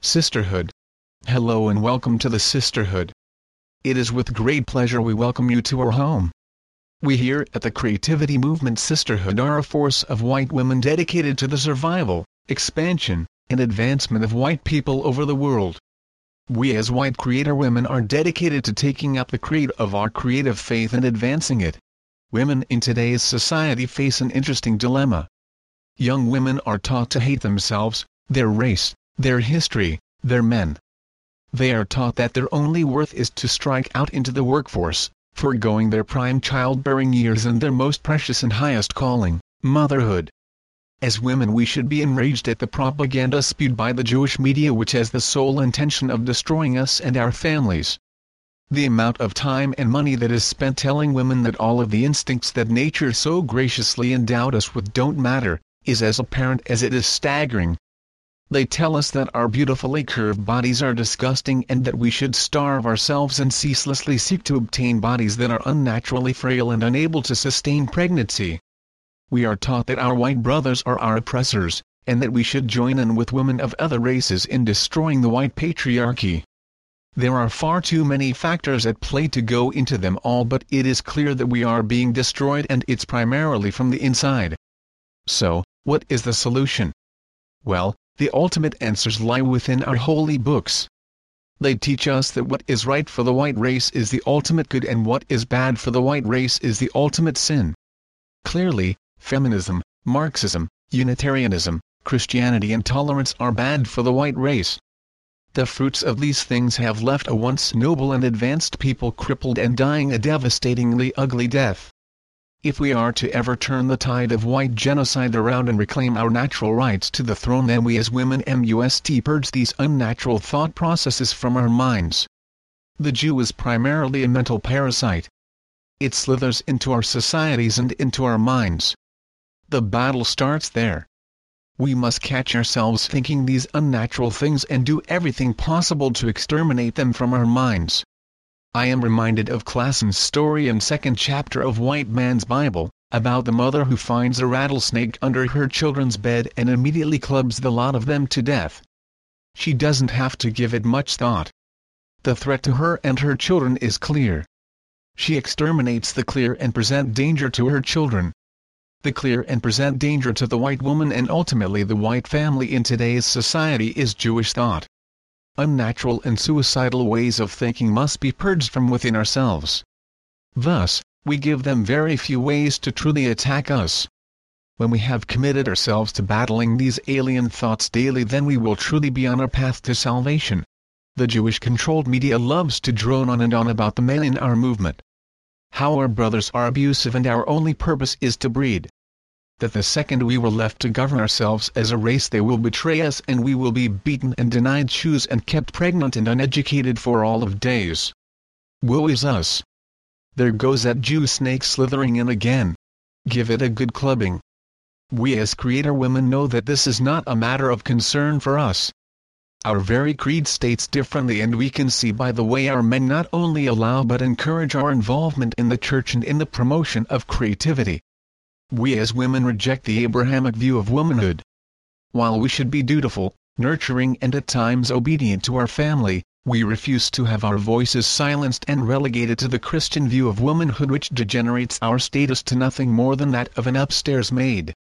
Sisterhood. Hello and welcome to the Sisterhood. It is with great pleasure we welcome you to our home. We here at the Creativity Movement Sisterhood are a force of white women dedicated to the survival, expansion, and advancement of white people over the world. We as white creator women are dedicated to taking up the creed of our creative faith and advancing it. Women in today's society face an interesting dilemma. Young women are taught to hate themselves, their race, their history, their men. They are taught that their only worth is to strike out into the workforce, foregoing their prime childbearing years and their most precious and highest calling, motherhood. As women we should be enraged at the propaganda spewed by the Jewish media which has the sole intention of destroying us and our families. The amount of time and money that is spent telling women that all of the instincts that nature so graciously endowed us with don't matter, is as apparent as it is staggering, they tell us that our beautifully curved bodies are disgusting and that we should starve ourselves and ceaselessly seek to obtain bodies that are unnaturally frail and unable to sustain pregnancy. We are taught that our white brothers are our oppressors, and that we should join in with women of other races in destroying the white patriarchy. There are far too many factors at play to go into them all but it is clear that we are being destroyed and it's primarily from the inside. So, what is the solution? Well, the ultimate answers lie within our holy books. They teach us that what is right for the white race is the ultimate good and what is bad for the white race is the ultimate sin. Clearly, feminism, Marxism, Unitarianism, Christianity and tolerance are bad for the white race. The fruits of these things have left a once noble and advanced people crippled and dying a devastatingly ugly death. If we are to ever turn the tide of white genocide around and reclaim our natural rights to the throne then we as women must purge these unnatural thought processes from our minds. The Jew is primarily a mental parasite. It slithers into our societies and into our minds. The battle starts there. We must catch ourselves thinking these unnatural things and do everything possible to exterminate them from our minds. I am reminded of Klassen's story in second chapter of White Man's Bible, about the mother who finds a rattlesnake under her children's bed and immediately clubs the lot of them to death. She doesn't have to give it much thought. The threat to her and her children is clear. She exterminates the clear and present danger to her children. The clear and present danger to the white woman and ultimately the white family in today's society is Jewish thought unnatural and suicidal ways of thinking must be purged from within ourselves. Thus, we give them very few ways to truly attack us. When we have committed ourselves to battling these alien thoughts daily then we will truly be on our path to salvation. The Jewish-controlled media loves to drone on and on about the men in our movement. How our brothers are abusive and our only purpose is to breed that the second we were left to govern ourselves as a race they will betray us and we will be beaten and denied shoes and kept pregnant and uneducated for all of days. Woe is us! There goes that Jew snake slithering in again. Give it a good clubbing. We as creator women know that this is not a matter of concern for us. Our very creed states differently and we can see by the way our men not only allow but encourage our involvement in the church and in the promotion of creativity. We as women reject the Abrahamic view of womanhood. While we should be dutiful, nurturing and at times obedient to our family, we refuse to have our voices silenced and relegated to the Christian view of womanhood which degenerates our status to nothing more than that of an upstairs maid.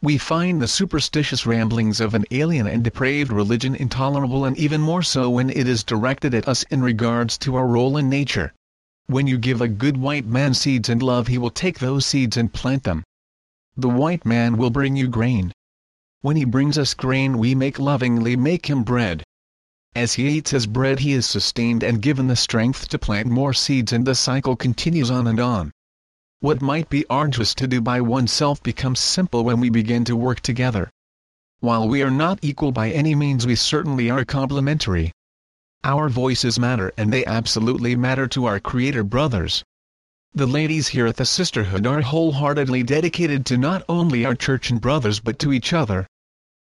We find the superstitious ramblings of an alien and depraved religion intolerable and even more so when it is directed at us in regards to our role in nature. When you give a good white man seeds and love he will take those seeds and plant them the white man will bring you grain. When he brings us grain we make lovingly make him bread. As he eats his bread he is sustained and given the strength to plant more seeds and the cycle continues on and on. What might be arduous to do by oneself becomes simple when we begin to work together. While we are not equal by any means we certainly are complementary. Our voices matter and they absolutely matter to our Creator brothers. The ladies here at the Sisterhood are wholeheartedly dedicated to not only our church and brothers but to each other.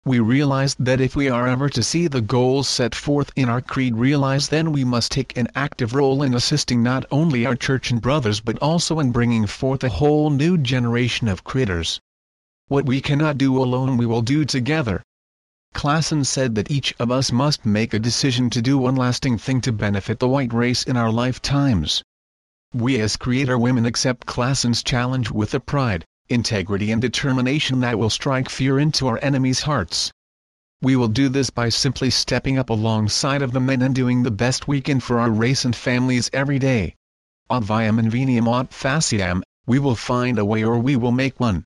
We realize that if we are ever to see the goals set forth in our creed realized then we must take an active role in assisting not only our church and brothers but also in bringing forth a whole new generation of critters. What we cannot do alone we will do together. Klassen said that each of us must make a decision to do one lasting thing to benefit the white race in our lifetimes. We as creator women accept Klassen's challenge with a pride, integrity and determination that will strike fear into our enemies' hearts. We will do this by simply stepping up alongside of the men and doing the best we can for our race and families every day. Aut viam inveniam aut faciam, we will find a way or we will make one.